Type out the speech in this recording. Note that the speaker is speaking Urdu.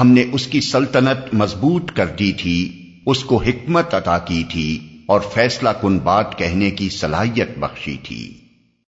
ہم نے اس کی سلطنت مضبوط کر دی تھی، اس کو حکمت عطا کی تھی اور فیصلہ کن بات کہنے کی صلاحیت بخشی تھی۔